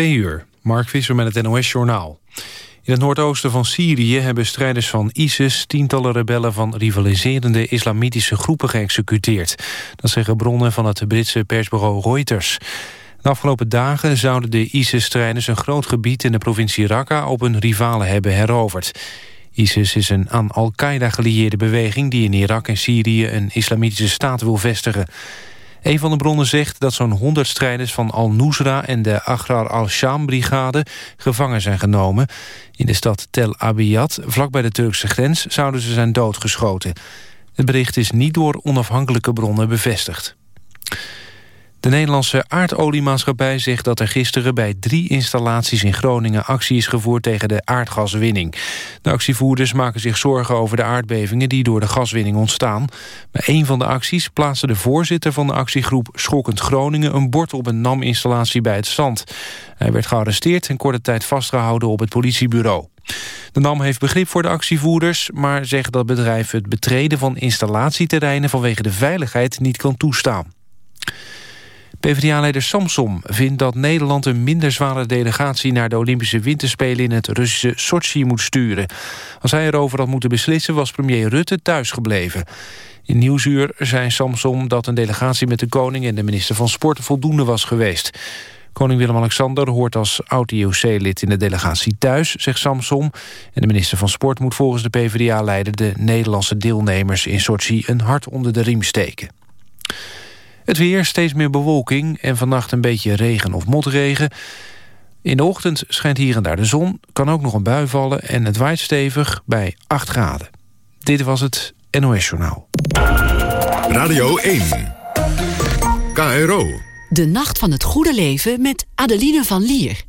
Twee uur, Mark Visser met het NOS-journaal. In het noordoosten van Syrië hebben strijders van ISIS... tientallen rebellen van rivaliserende islamitische groepen geëxecuteerd. Dat zeggen bronnen van het Britse persbureau Reuters. De afgelopen dagen zouden de ISIS-strijders... een groot gebied in de provincie Raqqa op hun rivalen hebben heroverd. ISIS is een aan Al-Qaeda gelieerde beweging... die in Irak en Syrië een islamitische staat wil vestigen. Een van de bronnen zegt dat zo'n 100 strijders van Al-Nusra... en de Agrar al-Sham-brigade gevangen zijn genomen. In de stad Tel Abyad, vlakbij de Turkse grens... zouden ze zijn doodgeschoten. Het bericht is niet door onafhankelijke bronnen bevestigd. De Nederlandse aardoliemaatschappij zegt dat er gisteren bij drie installaties in Groningen actie is gevoerd tegen de aardgaswinning. De actievoerders maken zich zorgen over de aardbevingen die door de gaswinning ontstaan. Bij een van de acties plaatste de voorzitter van de actiegroep Schokkend Groningen een bord op een NAM-installatie bij het zand. Hij werd gearresteerd en korte tijd vastgehouden op het politiebureau. De NAM heeft begrip voor de actievoerders... maar zegt dat bedrijf het betreden van installatieterreinen... vanwege de veiligheid niet kan toestaan. PvdA-leider Samsom vindt dat Nederland een minder zware delegatie... naar de Olympische Winterspelen in het Russische Sochi moet sturen. Als hij erover had moeten beslissen was premier Rutte thuisgebleven. In Nieuwsuur zei Samsom dat een delegatie met de koning... en de minister van Sport voldoende was geweest. Koning Willem-Alexander hoort als oud-IOC-lid in de delegatie thuis, zegt Samsom. En de minister van Sport moet volgens de PvdA-leider... de Nederlandse deelnemers in Sochi een hart onder de riem steken. Het weer, steeds meer bewolking en vannacht een beetje regen of motregen. In de ochtend schijnt hier en daar de zon, kan ook nog een bui vallen... en het waait stevig bij 8 graden. Dit was het NOS Journaal. Radio 1. KRO. De Nacht van het Goede Leven met Adeline van Lier.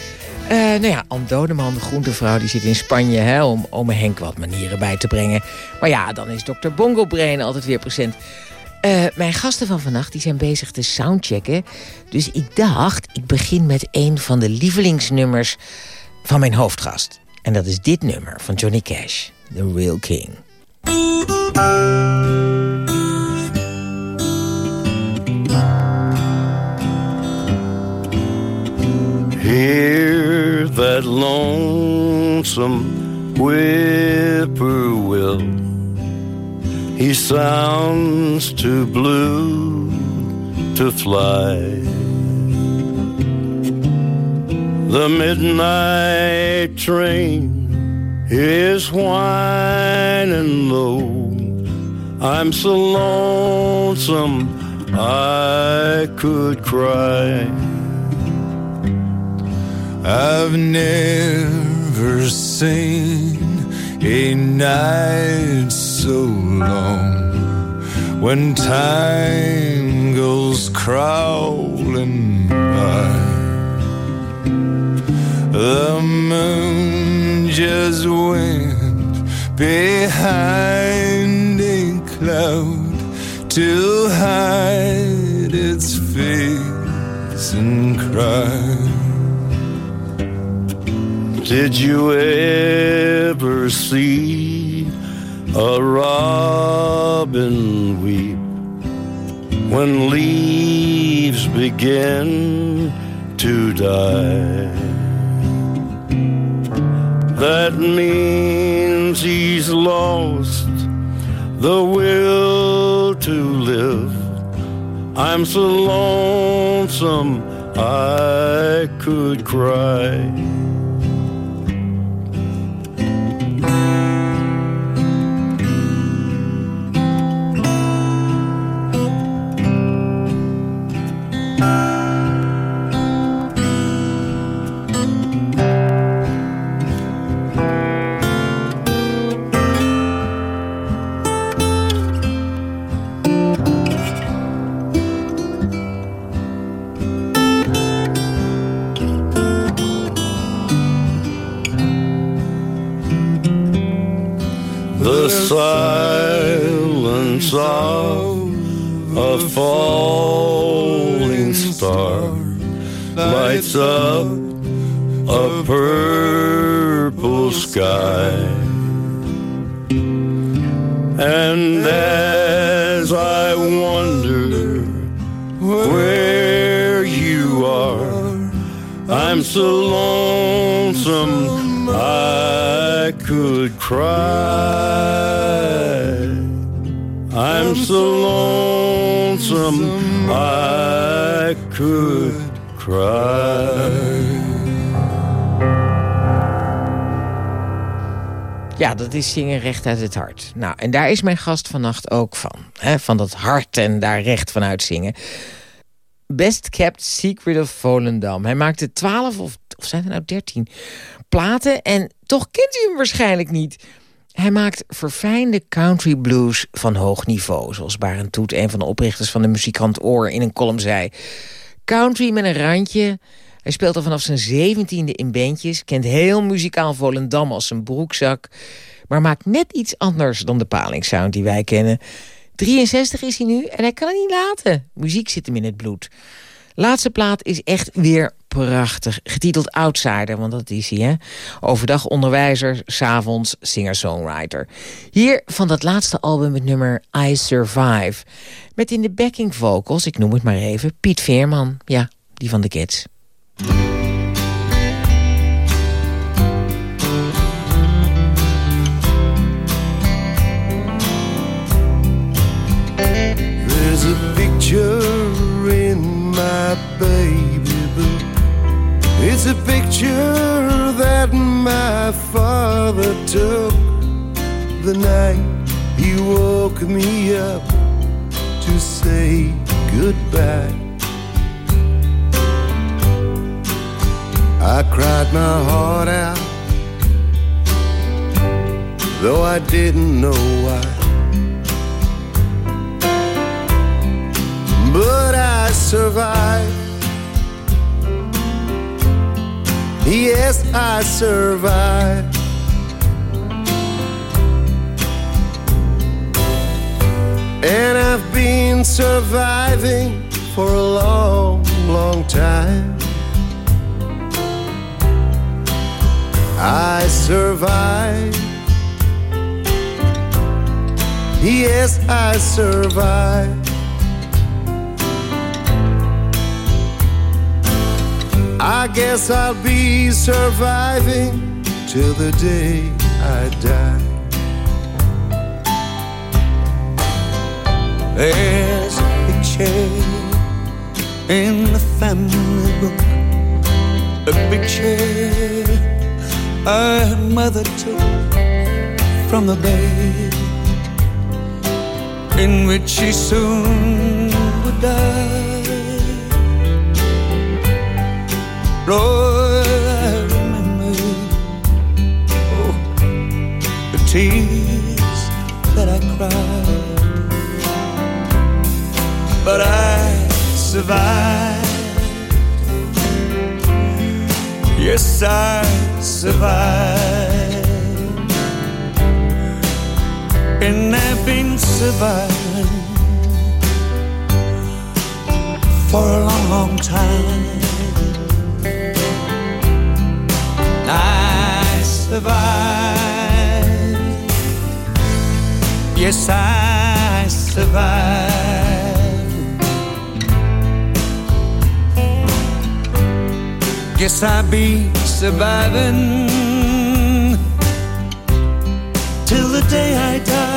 Uh, nou ja, Anne de groentevrouw, die zit in Spanje... Hè, om ome Henk wat manieren bij te brengen. Maar ja, dan is dokter Bongo Brain altijd weer present. Uh, mijn gasten van vannacht die zijn bezig te soundchecken. Dus ik dacht, ik begin met een van de lievelingsnummers van mijn hoofdgast. En dat is dit nummer van Johnny Cash, The Real King. That lonesome whippoorwill. He sounds too blue to fly. The midnight train is whining low. I'm so lonesome I could cry. I've never seen a night so long when time goes crawling by. The moon just went behind a cloud to hide its face and cry. Did you ever see a robin weep when leaves begin to die. That means he's lost the will to live. I'm so lonesome I could cry. Dat is zingen recht uit het hart. Nou, en daar is mijn gast vannacht ook van. Hè? Van dat hart en daar recht van uitzingen. Best Kept Secret of Volendam. Hij maakte 12 of, of zijn er nou 13 platen en toch kent u hem waarschijnlijk niet. Hij maakt verfijnde country blues van hoog niveau... zoals Barend Toet, een van de oprichters van de muzikant Oor... in een column zei. Country met een randje. Hij speelt al vanaf zijn zeventiende in bandjes... kent heel muzikaal Volendam als zijn broekzak... maar maakt net iets anders dan de palingsound die wij kennen. 63 is hij nu en hij kan het niet laten. Muziek zit hem in het bloed. Laatste plaat is echt weer prachtig. Getiteld Outsider, want dat is hij, hè? Overdag onderwijzer, s'avonds singer-songwriter. Hier van dat laatste album het nummer I Survive. Met in de backing vocals, ik noem het maar even, Piet Veerman. Ja, die van de Kids. There's a picture in my baby book. It's a picture that my father took the night he woke me up to say goodbye. I cried my heart out, though I didn't know why. But I survived. Yes, I survived. And I've been surviving for a long, long time. I survived. Yes, I survived. I guess I'll be surviving till the day I die. There's a picture in the family book, a picture our mother took from the bed in which she soon I remember oh, the tears that I cried, but I survived. Yes, I survived, and I've been surviving for a long, long time. Survived. Guess I survived. Guess I'll be surviving till the day I die.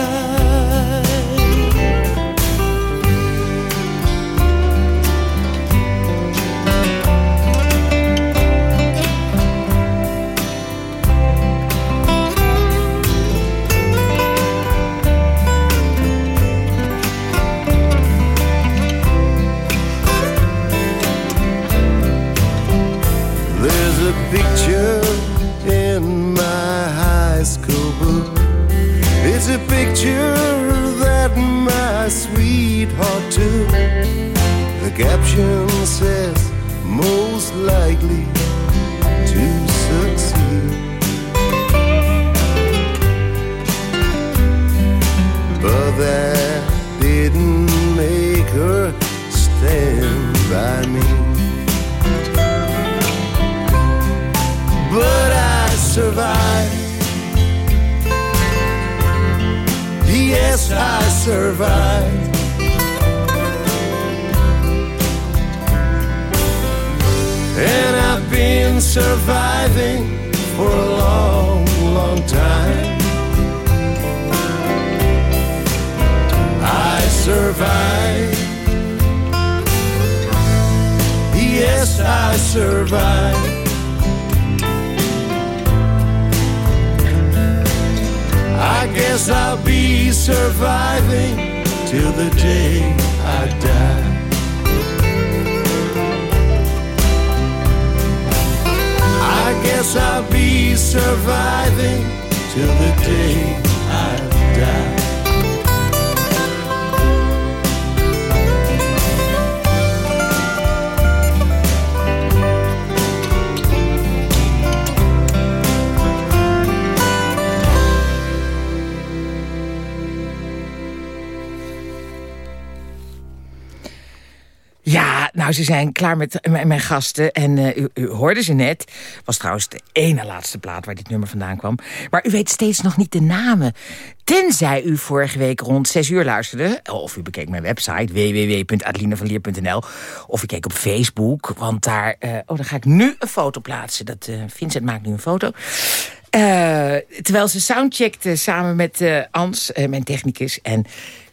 Caption says, most likely to succeed. But that didn't make her stand by me. but I survived. Yes, I survived. Surviving for a long, long time. I survived. Yes, I survived. I guess I'll be surviving till the day guess I'll be surviving till the day I die. Nou, ze zijn klaar met mijn gasten. En eh, u, u hoorde ze net. Was trouwens de ene laatste plaat waar dit nummer vandaan kwam. Maar u weet steeds nog niet de namen. Tenzij u vorige week rond 6 uur luisterde. Of u bekeek mijn website www.adelinevanlier.nl. Of u keek op Facebook. Want daar... eh, oh, dan ga ik nu een foto plaatsen. Dat, eh, Vincent maakt nu een foto. Terwijl ze soundcheckte samen met Ans, mijn technicus. En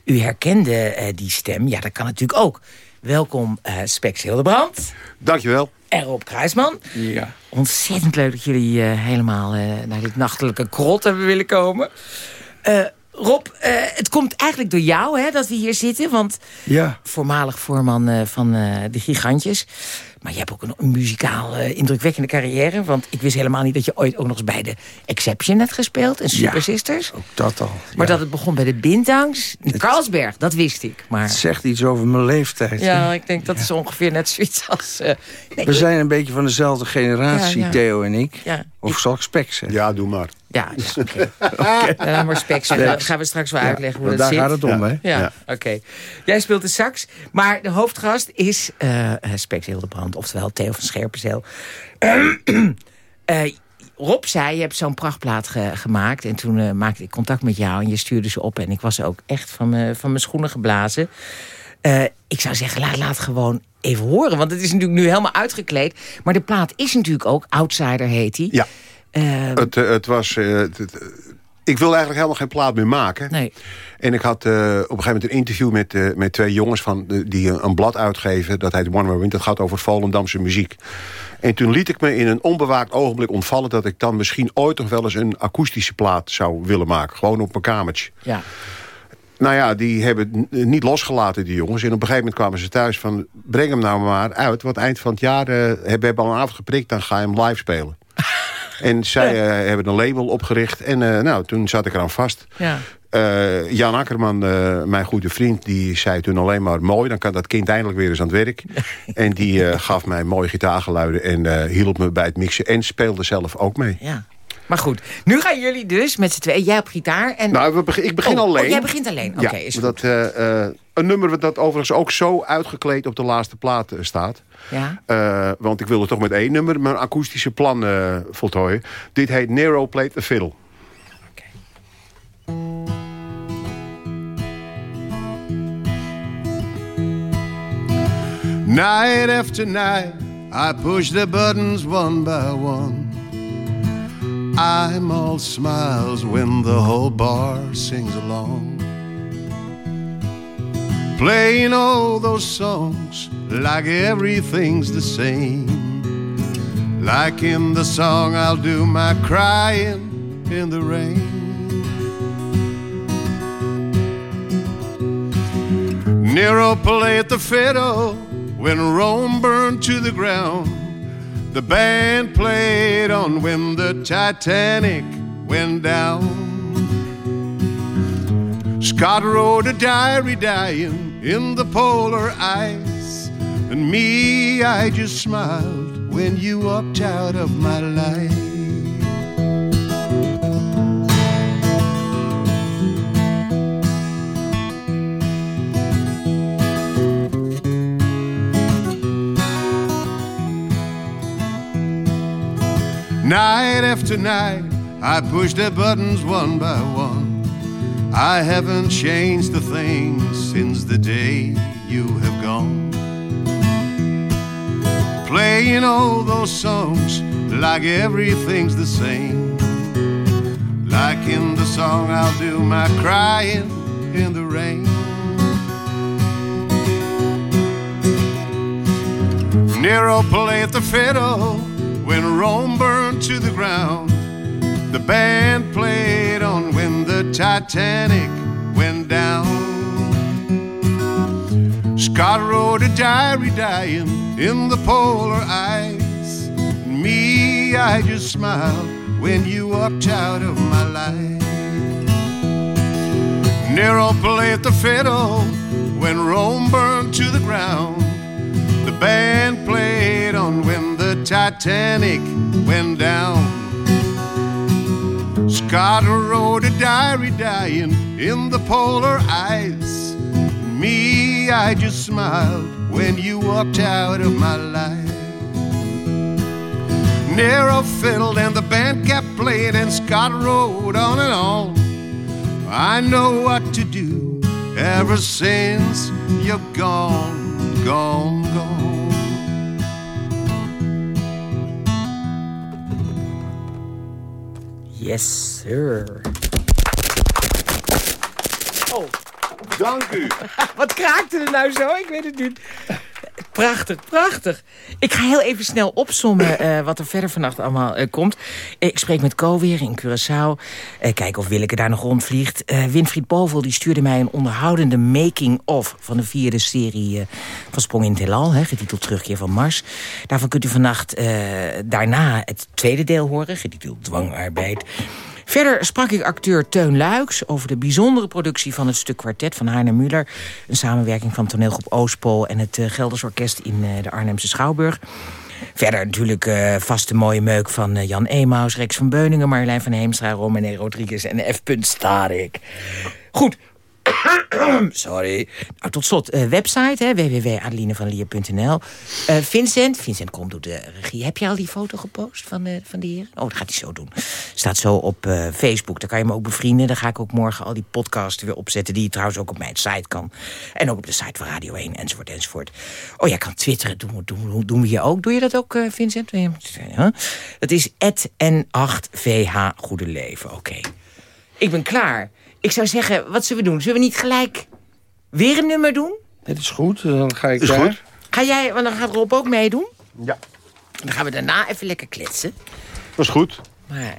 u herkende die stem. Ja, dat kan natuurlijk ook. Welkom, eh Spex Hildebrand. Dankjewel. En Rob Kruisman. Ja. Ontzettend leuk dat jullie eh, helemaal eh, naar dit nachtelijke krot hebben willen komen. Rob, eh, het komt eigenlijk door jou hè, dat we hier zitten. Want Ja. voormalig voorman eh, van eh, de Gigantjes. Maar je hebt ook een, een muzikaal eh, indrukwekkende carrière. Want ik wist helemaal niet dat je ooit ook nog eens bij de Exception hebt gespeeld. En Super Ja. Sisters. Ook dat al. Maar ja. dat het begon bij de Bintangs. In Carlsberg, dat wist ik. Maar Het zegt iets over mijn leeftijd. ja, ik denk dat is ongeveer net zoiets als... eh, nee, We zijn een beetje van dezelfde generatie, Ja, ja. Theo en ik. Ja, Of zal ik spek zeggen? Ja, doe maar. Ja, ja oké. Maar dat gaan we straks wel uitleggen hoe dat daar zit. gaat het om, hè? Ja, oké. Jij speelt de sax, maar de hoofdgast is eh eh, Spex Hildebrand, oftewel Theo van Scherpenzeel. Eh, Rob zei, je hebt zo'n prachtplaat ge- gemaakt... en toen maakte ik contact met jou en je stuurde ze op... en ik was ook echt van, mijn schoenen geblazen. Ik zou zeggen, laat, laat gewoon even horen, want het is natuurlijk nu helemaal uitgekleed. Maar de plaat is natuurlijk ook, Outsider heet die. Ja. Eh, Het, eh, het was... eh, het- het- ik wilde eigenlijk helemaal geen plaat meer maken. nee. En ik had eh, op een gegeven moment een interview met, met twee jongens... Van, die een, een blad uitgeven, dat heet One Wind. Dat gaat over Volendamse muziek. En toen liet ik me in een onbewaakt ogenblik ontvallen... dat ik dan misschien ooit nog wel eens een akoestische plaat zou willen maken. Gewoon op mijn kamertje. Ja. Nou ja, die hebben niet losgelaten, die jongens. En op een gegeven moment kwamen ze thuis van... breng hem nou maar uit, want eind van het jaar... hebben we al een avond geprikt, dan ga je hem live spelen. en zij eh, hebben een label opgericht. En eh, nou, toen zat ik eraan vast. Ja. Eh, Jan Akkerman, mijn goede vriend, die zei toen alleen maar... mooi, dan kan dat kind eindelijk weer eens aan het werk. en die gaf mij mooie gitaargeluiden en hielp me bij het mixen. En speelde zelf ook mee. Ja. Maar goed, nu gaan jullie dus met z'n tweeën. Jij op gitaar. En... Nou, we ik begin oh, oh, alleen. Jij begint alleen. Oké, is dat, eh, eh, een nummer dat overigens ook zo uitgekleed op de laatste plaat eh, staat. Ja. Want ik wilde toch met één nummer mijn akoestische plan voltooien. Dit heet Nero Plate the Fiddle. Night after night, I push the buttons one by one. I'm all smiles when the whole bar sings along. Playing all those songs like everything's the same. Like in the song, I'll do my crying in the rain. Nero played the fiddle when Rome burned to the ground. The band played on when the Titanic went down. Scott wrote a diary dying in the polar ice. And me, I just smiled when you walked out of my life. Night after night, I push the buttons one by one. I haven't changed the things since the day you have gone. Playing all those songs like everything's the same. Like in the song, I'll do my crying in the rain. Nero played the fiddle when Rome burned to the ground. The band played on when the Titanic went down. Scott wrote a diary dying in the polar ice. Me, I just smiled when you walked out of my life. Nero played the fiddle when Rome burned to the ground. The band played on when Titanic went down. Scott wrote a diary dying in the polar ice. Me, I just smiled when you walked out of my life. Nero fiddled and the band kept playing, and Scott wrote on and on. I know what to do ever since you're gone, gone, gone. Yes, sir. Oh. Dank u. Wat kraakte er nou zo? Ik weet het niet. Prachtig, prachtig. Ik ga heel even snel opsommen uh, wat er verder vannacht allemaal uh, komt. Ik spreek met Co weer in Curaçao. Uh, kijken of Willeke daar nog rondvliegt. Winfried Bovel die stuurde mij een onderhoudende making-of... van de vierde serie van Sprong in het Heelal, hè, getiteld Terugkeer van Mars. Daarvan kunt u vannacht daarna het tweede deel horen, getiteld Dwangarbeid... Verder sprak ik acteur Teun Luiks over de bijzondere productie van het stuk kwartet van Heiner Muller. Een samenwerking van toneelgroep Oostpol en het uh, Gelders Orkest in uh, de Arnhemse Schouwburg. Verder natuurlijk uh, vaste mooie meuk van Jan Emaus, Rex van Beuningen, Marjolein van Heemstra, Romane Rodriguez en F. Starik. Goed, Sorry. Nou, tot slot, uh, website, www.adelinevanlier.nl. Uh, Vincent, Vincent komt doet de regie. Heb je al die foto gepost van, uh, van de heer? Oh, dat gaat hij zo doen. Staat zo op Facebook. Daar kan je me ook bevrienden. Dan ga ik ook morgen al die podcasts weer opzetten... die je trouwens ook op mijn site kan. En ook op de site van Radio 1, enzovoort, enzovoort. Oh, jij kan twitteren. Doen, doen, doen we hier ook. Doe je dat ook, Vincent? Ja. Dat is N8VH Goede Leven. Oké. Ik ben klaar. Ik zou zeggen, wat zullen we doen? Zullen we niet gelijk weer een nummer doen? Dat is goed, dan ga ik is daar. Goed. Ga jij, want dan gaat Rob ook meedoen? Ja. Dan gaan we daarna even lekker kletsen. Dat is goed. Maar...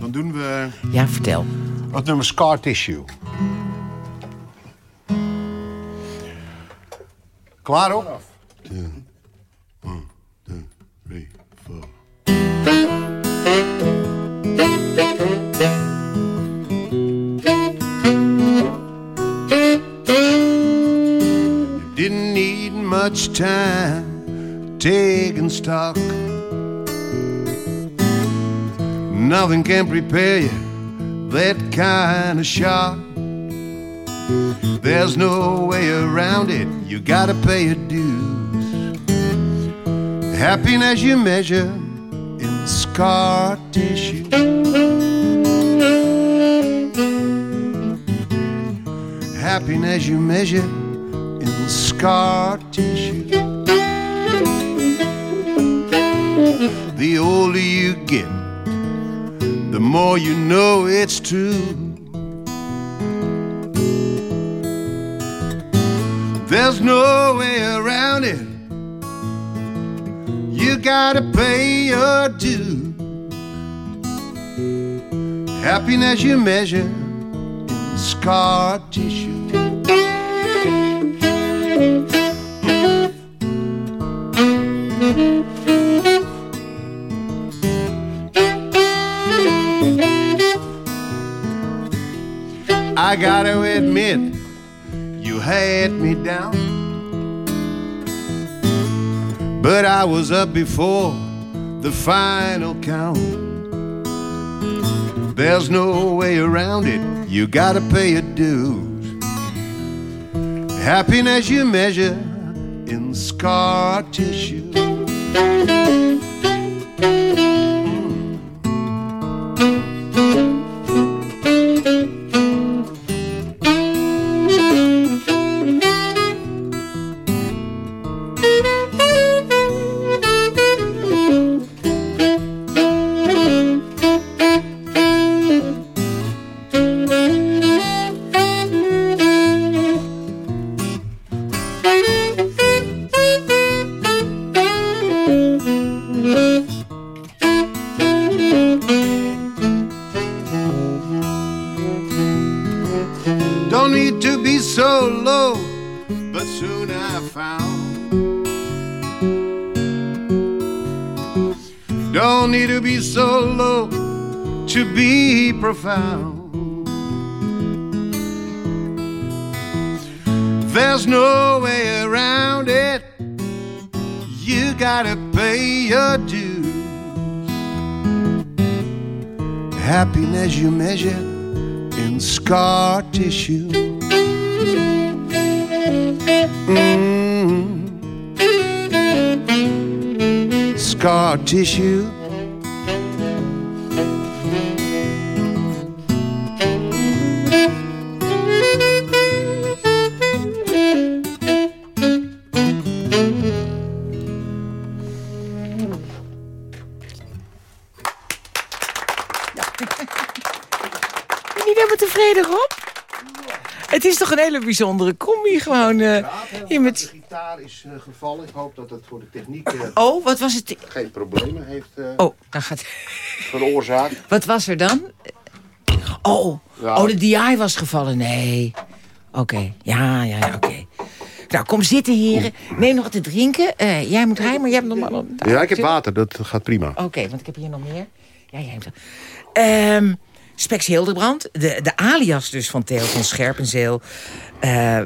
Dan doen we... Ja, vertel. Het nummer Scar Tissue. Klaar op? 1, 2, 3, 4. Much time taking stock. Nothing can prepare you that kind of shock. There's no way around it, you gotta pay your dues. Happiness you measure in scar tissue. Happiness you measure scar tissue. The older you get, the more you know it's true. There's no way around it. You gotta pay your due. Happiness you measure in scar tissue. I gotta admit, you had me down. But I was up before the final count. There's no way around it, you gotta pay your dues. Happiness you measure in scar tissue. Tissue. Ben je niet helemaal tevreden, Rob? Het is toch een hele bijzondere combi gewoon. eh, hier met... Is eh, gevallen. Ik hoop dat het voor de techniek eh, Oh, wat was het? geen problemen heeft eh, Oh, dan gaat... veroorzaakt. Wat was er dan? Oh, Ja. oh de DI was gevallen. Nee. Oké, ja, ja, ja, oké. Nou, kom zitten, heren. Neem nog wat te drinken. Jij moet rijden, maar jij hebt nog maar... Ja, ik heb water. Dat gaat prima. Oké, want ik heb hier nog meer. Ja, jij hebt... Ehm Spex Hildebrand, de, de alias dus van Theo van Scherpenzeel. Eh,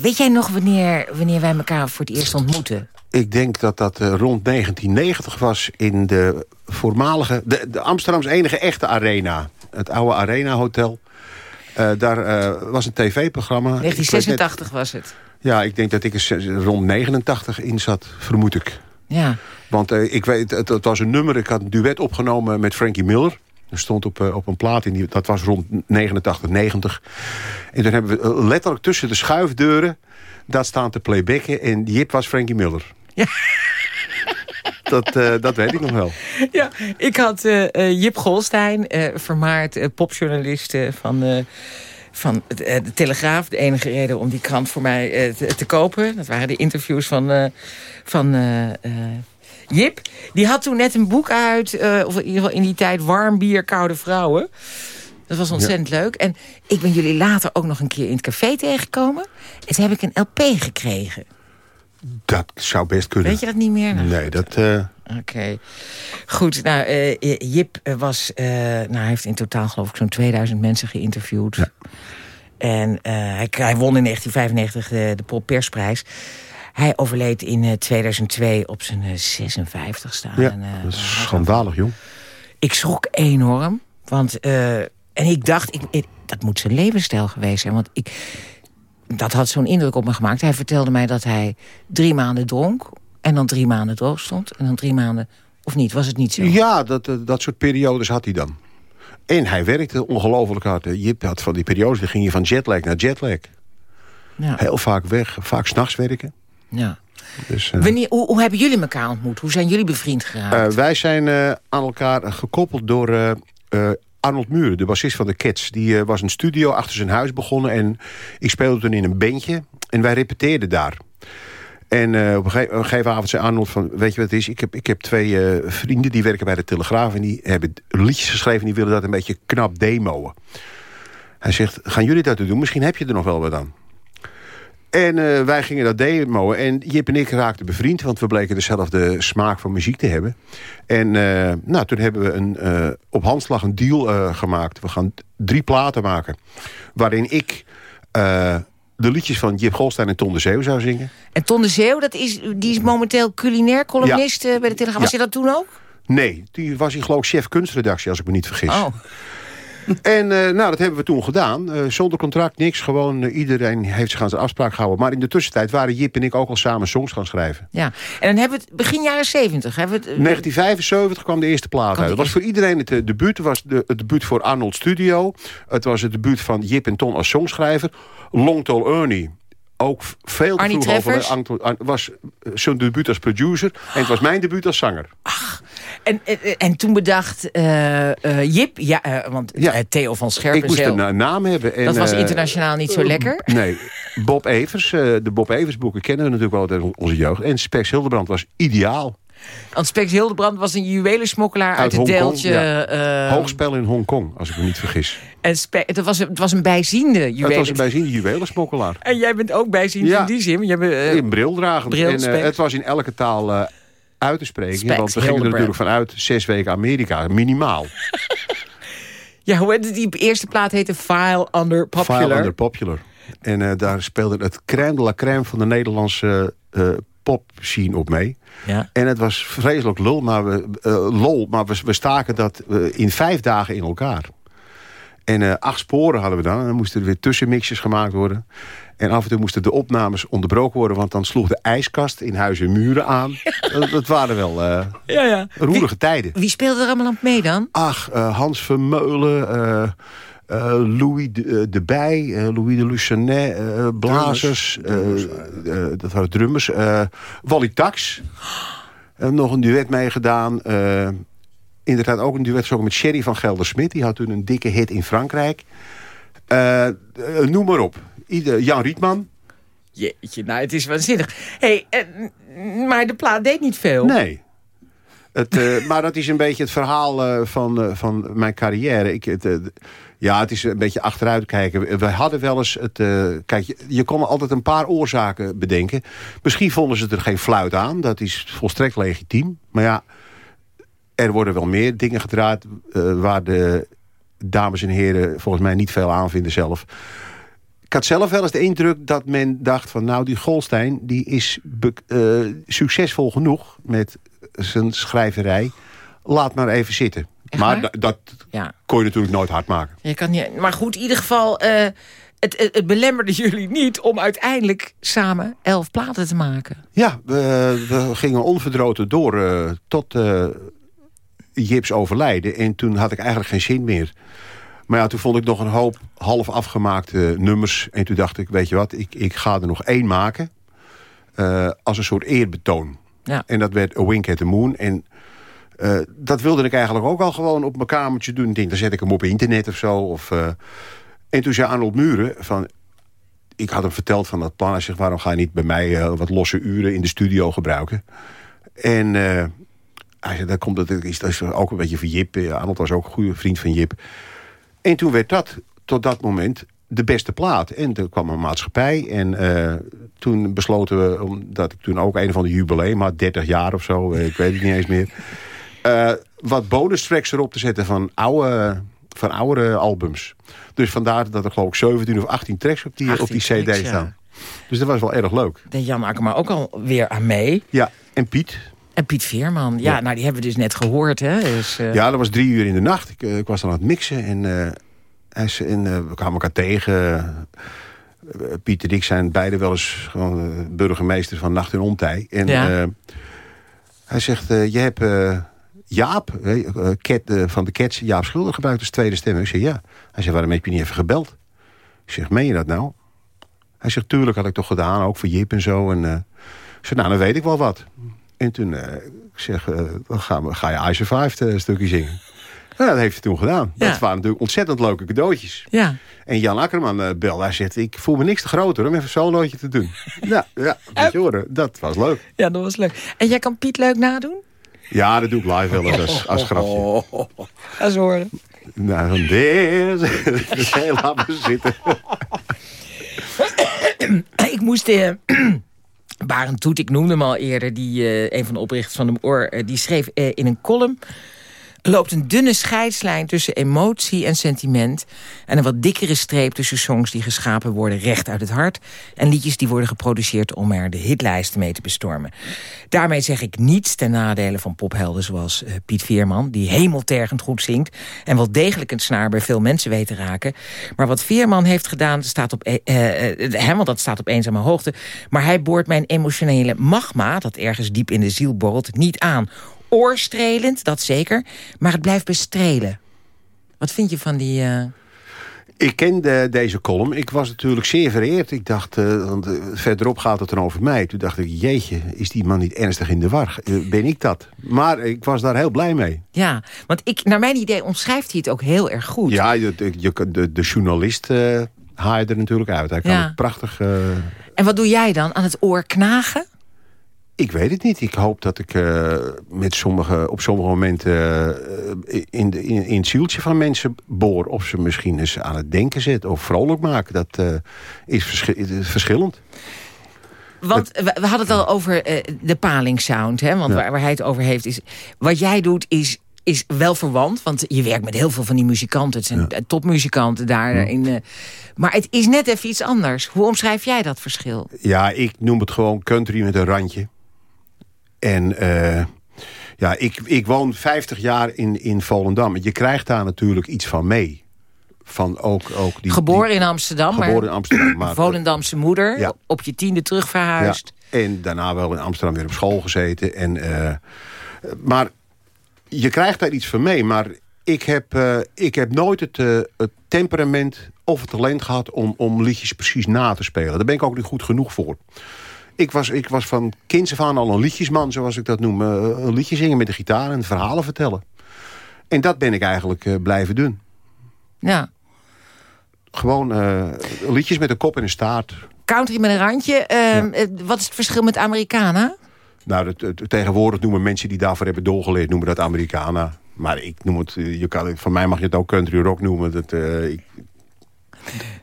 weet jij nog wanneer, wanneer wij elkaar voor het eerst ontmoeten? Ik denk dat dat eh, rond 1990 was in de voormalige... De, de Amsterdams enige echte arena. Het oude Arena Hotel. Eh, daar was een tv-programma. Ik weet net- 1986 was het. Ja, ik denk dat ik er rond 89 in zat, vermoed ik. Ja. Want ik weet, het, het was een nummer, ik had een duet opgenomen met Frankie Miller. Er stond op, eh, op een plaat, in die, dat was rond 89, 90. En toen hebben we eh, letterlijk tussen de schuifdeuren... dat staan te playbacken en Jip was Frankie Miller. Ja. Dat, eh, dat weet ik nog wel. Ja, ik had Jip Golstein, vermaard popjournalist van, van de Telegraaf. De enige reden om die krant voor mij te, te kopen. Dat waren de interviews van, van Jip. Die had toen net een boek uit, eh, of in ieder geval in die tijd... Warm bier, koude vrouwen. Dat was ontzettend leuk. En ik ben jullie later ook nog een keer in het café tegengekomen. En toen heb ik een LP gekregen. Dat zou best kunnen. Weet je dat niet meer? Nou, Nee, dat... eh, Oké. Goed, nou, eh, Jip was, nou, hij heeft in totaal geloof ik zo'n 2000 mensen geïnterviewd. En hij, hij won in 1995 de, de Paul Persprijs. Hij overleed in eh, 2002 op zijn eh, 56 staan. ja, En, eh, dat is schandalig, jong. ik schrok enorm. Want, eh, en ik dacht, ik, ik- dat moet zijn levensstijl geweest zijn. Want ik, dat had zo'n indruk op me gemaakt. Hij vertelde mij dat hij drie maanden dronk. En dan drie maanden droog stond. En dan drie maanden... Of niet, was het niet zo? Ja, dat, eh, dat soort periodes had hij dan. En hij werkte ongelooflijk hard. Jip had van die periodes, dan ging je van jetlag naar jetlag. Ja. Heel vaak weg, vaak s'nachts werken. Ja. Dus, Wanneer, hoe, hoe, hebben jullie elkaar ontmoet? Hoe zijn jullie bevriend geraakt? wij zijn aan elkaar gekoppeld door Arnold Muren, de bassist van de Cats. Die was een studio achter zijn huis begonnen. En ik speelde toen in een bandje. En wij repeteerden daar. En op, een gegeven, een gegeven avond zei Arnold van... weet je wat het is? Ik heb, ik heb twee vrienden die werken bij de Telegraaf... en die hebben liedjes geschreven... en die willen dat een beetje knap demoen. Hij zegt, gaan jullie dat doen? Misschien heb je er nog wel wat aan. En uh, wij gingen dat demoen. En Jip en ik raakten bevriend... want we bleken dezelfde smaak van muziek te hebben. En nou, toen hebben we een, op handslag een deal gemaakt. We gaan drie platen maken. Waarin ik de liedjes van Jip Golstein en Ton de Zeeuw zou zingen. En Ton de Zeeuw, dat is, die is momenteel culinair columnist eh, bij de Telegraaf. Was je dat toen ook? Nee, die was hij geloof ik chef kunstredactie, als ik me niet vergis. Oh. En uh, nou, dat hebben we toen gedaan. Uh, zonder contract, niks. Gewoon iedereen heeft zich aan zijn afspraak gehouden. Maar in de tussentijd waren Jip en ik ook al samen songs gaan schrijven. Ja, en dan hebben we het begin jaren 70. Hebben we het, 1975 kwam de eerste plaat uit. Dat was voor iedereen het debuut. Het was de, het debuut voor Arnold Studio. Het was het debuut van Jip en Ton als songschrijver. Long Tall Ernie ook veel te vroeg over... was zijn debuut als producer. En het was mijn debuut als zanger. Ach, en, en, en toen bedacht uh, uh, Jip... Ja, uh, want Theo van Scherpenzeel... Ik moest een naam hebben. En, dat was internationaal niet zo lekker? Nee. Bob Evers, de Bob Evers boeken kennen we natuurlijk wel uit onze jeugd. En Spex Hildebrand was ideaal. Want Spex Hildebrand was een juwelensmokkelaar uit, uit het deeltje... Ja. Hoogspel in Hongkong, als ik me niet vergis. En het, was, het was een bijziende juwelen... Het was een bijziende juwelensmokkelaar. En jij bent ook bijziend in die zin. Jij bent, in bril dragen. en het was in elke taal uit te spreken. Specs, want we gingen er natuurlijk vanuit zes weken Amerika, minimaal. ja, hoe heette die eerste plaat heette File Under Popular. File Under Popular. En daar speelde het crème de la crème van de Nederlandse popscene op mee. Ja. En het was vreselijk lol, maar we, lol, maar we, we staken dat in vijf dagen in elkaar. En uh, acht sporen hadden we dan. En dan moesten er weer tussenmixjes gemaakt worden. En af en toe moesten de opnames onderbroken worden... want dan sloeg de ijskast in huis en muren aan. dat, dat, waren wel uh, ja, ja. roerige tijden. Wie speelde er allemaal mee dan? Ach, uh, Hans Vermeulen... Louis de, de Bij, Louis de Lucenet, Blazers, dat waren drummers. Wally Tax, nog een duet meegedaan inderdaad ook een duet met Sherry van Gelder-Smit. Die had toen een dikke hit in Frankrijk. Noem maar op. Ieder, Jan Rietman. Jeetje, nou, het is waanzinnig. hey, uh, maar de plaat deed niet veel. Nee. Het, uh, maar dat is een beetje het verhaal van, van mijn carrière. Ik, het, ja, het is een beetje achteruit kijken. We hadden wel eens het... kijk, je, je, kon altijd een paar oorzaken bedenken. Misschien vonden ze er geen fluit aan. Dat is volstrekt legitiem. Maar ja, er worden wel meer dingen gedraaid... Waar de dames en heren volgens mij niet veel aan vinden zelf. Ik had zelf wel eens de indruk dat men dacht van... nou, die Golstein die is uh, succesvol genoeg met zijn schrijverij. Laat maar even zitten. maar dat ja. kon je natuurlijk nooit hard maken. Je kan niet, maar goed, in ieder geval... Uh, het, het, belemmerde jullie niet om uiteindelijk samen elf platen te maken. Ja, we, we gingen onverdroten door uh, tot Jips overlijden. En toen had ik eigenlijk geen zin meer. Maar ja, toen vond ik nog een hoop half afgemaakte nummers. En toen dacht ik, weet je wat, ik, ik ga er nog één maken. Uh, als een soort eerbetoon. Ja. En dat werd A Wink at the Moon. En uh, dat wilde ik eigenlijk ook al gewoon op mijn kamertje doen. Ik denk, dan zet ik hem op internet of zo. Of, uh, en toen zei Arnold Muren van... Ik had hem verteld van dat plan. Hij zegt, waarom ga je niet bij mij wat losse uren in de studio gebruiken? En hij zei, dat komt dat is, dat is ook een beetje van Jip. Eh, Arnold was ook een goede vriend van Jip. En toen werd dat tot dat moment de beste plaat. En er kwam een maatschappij. En uh, toen besloten we, omdat ik toen ook een van de jubileum had, 30 jaar of zo, eh, ik weet het niet eens meer. Uh, wat bonus tracks erop te zetten van oude, van oude albums. Dus vandaar dat er geloof ik 17 of 18 tracks op die, op die cd staan. Dus dat was wel erg leuk. De Jan maar ook alweer aan mee. Ja, en Piet. En Piet Veerman, ja, nou die hebben we dus net gehoord. Hè? Dus, uh... Ja, dat was drie uur in de nacht. Ik, uh, ik was dan aan het mixen en, uh, hij, en we kwamen elkaar tegen. Piet en ik zijn beide wel eens gewoon burgemeester van Nacht en Ontij. En ja. hij zegt, je hebt Jaap, van de Cats, Jaap Schulder gebruikt als tweede stem. Ik zeg, ja. Hij zegt, waarom heb je niet even gebeld? Ik zeg, meen je dat nou? Hij zegt, tuurlijk had ik toch gedaan, ook voor Jip en zo. En zei, nou, dan weet ik wel wat. En toen uh, ik zeg, uh, dan gaan we, ga je I Survived uh, stukje zingen. Nou, dat heeft hij toen gedaan. Ja. Dat waren natuurlijk ontzettend leuke cadeautjes. Ja. En Jan Akkerman uh, belde. Hij zegt, ik voel me niks te groter om even zo'n loodje te doen. ja, ja moet je horen. Dat was leuk. Ja, dat was leuk. En jij kan Piet leuk nadoen? Ja, dat doe ik live wel eens als, als grapje. Dat is horen. Nou, van deze. Laat me zitten. ik moest... Uh, Barend Toet, ik noemde hem al eerder, die, uh, een van de oprichters van de Oor... Uh, die schreef uh, in een column loopt een dunne scheidslijn tussen emotie en sentiment... en een wat dikkere streep tussen songs die geschapen worden recht uit het hart... en liedjes die worden geproduceerd om er de hitlijsten mee te bestormen. Daarmee zeg ik niets ten nadele van pophelden zoals uh, Piet Veerman... die hemeltergend goed zingt en wel degelijk een snaar bij veel mensen weet te raken. Maar wat Veerman heeft gedaan, staat op, uh, uh, hem, dat staat op eenzame hoogte... maar hij boort mijn emotionele magma, dat ergens diep in de ziel borrelt, niet aan oorstrelend, dat zeker. Maar het blijft bestrelen. Wat vind je van die... Uh... Ik kende deze column. Ik was natuurlijk zeer vereerd. Ik dacht, uh, want uh, verderop gaat het dan over mij. Toen dacht ik, jeetje, is die man niet ernstig in de war? ben ik dat? Maar ik was daar heel blij mee. Ja, want ik, naar mijn idee omschrijft hij het ook heel erg goed. Ja, de, de, de, de journalist haaide er natuurlijk uit. Hij kan ja. het prachtig... En wat doe jij dan? Aan het oor knagen? Ik weet het niet. Ik hoop dat ik uh, met sommige, op sommige momenten uh, in, de, in, in, het zieltje van mensen boor. Of ze misschien eens aan het denken zet of vrolijk maken. Dat uh, is verschi verschillend. Want we hadden het al over de palingsound. Hè? Want ja. waar, waar, hij het over heeft is... Wat jij doet is, is wel verwant. Want je werkt met heel veel van die muzikanten. Het zijn ja. topmuzikanten daarin. Ja. maar het is net even iets anders. Hoe omschrijf jij dat verschil? Ja, ik noem het gewoon country met een randje. En uh, ja, ik, ik woon 50 jaar in, in Volendam. Je krijgt daar natuurlijk iets van mee. Van ook, ook die, geboren die, in Amsterdam. Geboren in Amsterdam. Maar, Volendamse moeder. Ja. Op je tiende terug verhuisd. Ja. En daarna wel in Amsterdam weer op school gezeten. En, uh, maar je krijgt daar iets van mee. Maar ik heb, uh, ik heb nooit het, uh, het temperament of het talent gehad... Om, om liedjes precies na te spelen. Daar ben ik ook niet goed genoeg voor. Ik was, ik was van kinds af aan al een liedjesman, zoals ik dat noem. Uh, een liedje zingen met de gitaar en verhalen vertellen. En dat ben ik eigenlijk uh, blijven doen. Ja. Gewoon uh, liedjes met een kop en een staart. Country met een randje. Ja. Wat is het verschil met Americana? Nou, het, het, tegenwoordig noemen mensen die daarvoor hebben doorgeleerd... noemen dat Americana. Maar ik noem het, je kan, van mij mag je het ook country rock noemen. Dat, ik,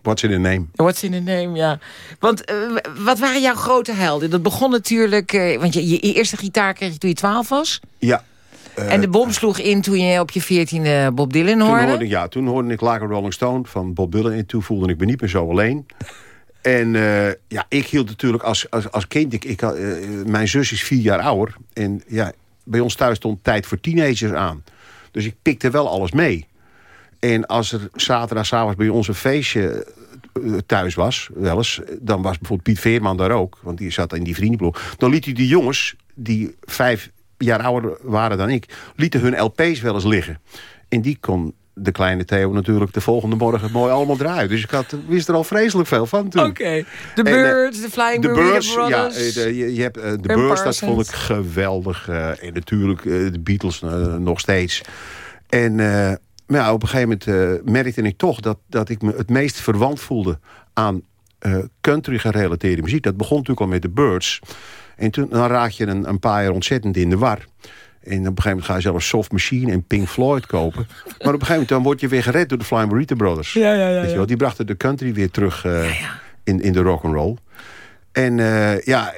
What's in a name? What's in a name, ja. Want uh, wat waren jouw grote helden? Dat begon natuurlijk... Uh, want je, je eerste gitaar kreeg je toen je twaalf was. Ja. Uh, en de bom sloeg in toen je op je veertiende Bob Dylan hoorde? Toen hoorde ik, ja, toen hoorde ik a Rolling Stone van Bob Dylan. En toen voelde ik me niet meer zo alleen. En ja, ik hield natuurlijk als, als, als kind... Ik, ik, mijn zus is vier jaar ouder. En ja, bij ons thuis stond tijd voor teenagers aan. Dus ik pikte wel alles mee. En als er zaterdagavond bij ons een feestje thuis was, wel eens... dan was bijvoorbeeld Piet Veerman daar ook, want die zat in die vriendenploeg. Dan liet hij die jongens, die vijf jaar ouder waren dan ik... lieten hun LP's wel eens liggen. En die kon de kleine Theo natuurlijk de volgende morgen mooi allemaal draaien. Dus ik had, wist er al vreselijk veel van toen. Oké. Okay. The Birds, de uh, Flying The Birds, ja. De, je, je hebt uh, The Birds, dat vond ik geweldig. Uh, en natuurlijk de Beatles nog steeds. En... Maar ja, op een gegeven moment uh, merkte ik toch dat, dat ik me het meest verwant voelde aan uh, country gerelateerde muziek. Dat begon natuurlijk al met de Birds. En toen dan raak je een, een paar jaar ontzettend in de war. En op een gegeven moment ga je zelfs Soft Machine en Pink Floyd kopen. Maar op een gegeven moment dan word je weer gered door de Flying Burrito Brothers. Ja, ja, ja, Weet je wel? Die brachten de country weer terug uh, ja, ja. In, in de rock and roll. En uh, ja,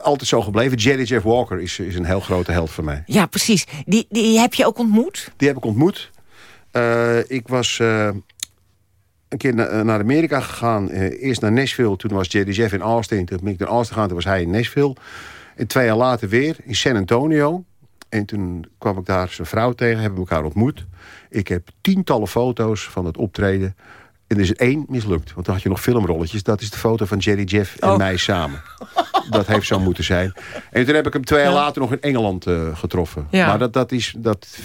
altijd zo gebleven. Jerry Jeff Walker is, is een heel grote held voor mij. Ja, precies. Die, die heb je ook ontmoet? Die heb ik ontmoet. Uh, ik was uh, een keer na, naar Amerika gegaan. Eerst naar Nashville. Toen was Jerry Jeff in Austin. Toen ben ik naar Austin gegaan. Toen was hij in Nashville. En twee jaar later weer in San Antonio. En toen kwam ik daar zijn vrouw tegen. Hebben we elkaar ontmoet. Ik heb tientallen foto's van het optreden. En er is één mislukt. Want dan had je nog filmrolletjes. Dat is de foto van Jerry Jeff en oh. mij samen. Dat heeft zo moeten zijn. En toen heb ik hem twee jaar ja. later nog in Engeland uh, getroffen. Ja. Maar dat, dat, is, dat,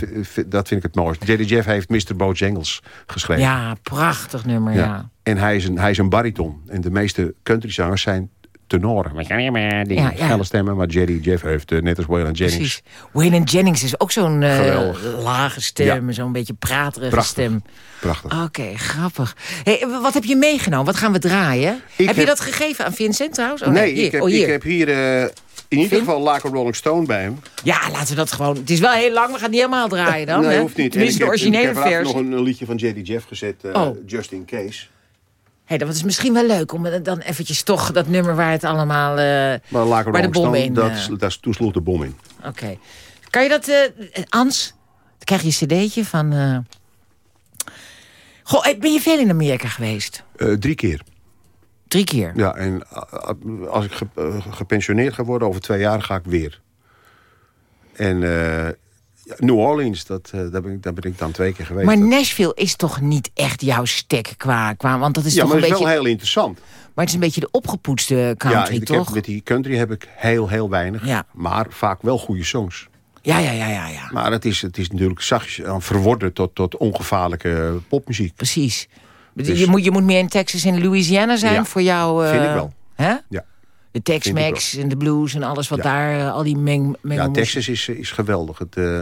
dat vind ik het mooiste. Jerry Jeff heeft Mr. Bojangles geschreven. Ja, prachtig nummer, ja. ja. En hij is, een, hij is een bariton. En de meeste countryzangers zijn tenoren. Die Ja, ja. stemmen. Maar Jerry Jeff heeft, net als Waylon Jennings... Precies. Waylon Jennings is ook zo'n eh, lage stem, Ja. zo'n beetje praterige Prachtig. stem. Prachtig. Oké, grappig. Hey, wat heb je meegenomen? Wat gaan we draaien? Heb, je dat gegeven aan Vincent trouwens? Oh, nee, hier. ik, heb, oh, hier. ik heb hier eh, in ieder Vin? geval Like a Rolling Stone bij hem. Ja, laten we dat gewoon... Het is wel heel lang, we gaan het niet helemaal draaien dan. nee, hè? hoeft niet. En Tenminste, ik de originele Ik heb versie. nog een, liedje van Jerry Jeff gezet, eh, Oh. Just in Case. Hey, dat is misschien wel leuk om dan eventjes toch dat nummer waar het allemaal... eh, Maar waar de bom in... dat, eh, dat toesloeg de bom in. Oké. Kan je dat... eh Ans, dan krijg je een cd'tje van... Goh, ben je veel in Amerika geweest? Drie keer. Drie keer? Ja, en als ik ge- gepensioneerd ga worden, over twee jaar ga ik weer. En eh, New Orleans, dat, eh, daar, ben ik, daar ben ik dan twee keer geweest. Maar Nashville is toch niet echt jouw stek qua... qua want dat is ja, toch maar het is beetje... wel heel interessant. Maar het is een beetje de opgepoetste country, ja, ik toch? Heb, met die country heb ik heel, heel weinig. Ja. Maar vaak wel goede songs. Ja, ja, ja, ja, ja. Maar het is, het is natuurlijk zachtjes aan verworden tot, tot ongevaarlijke popmuziek. Precies. Dus- je, moet, je moet meer in Texas en Louisiana zijn Ja, voor jou... eh, vind ik wel. Hè? Ja. De Tex-Mex en de blues en alles wat Ja. daar... eh, al die meng, Ja, mengelmoes- Texas is, is geweldig. Het, eh,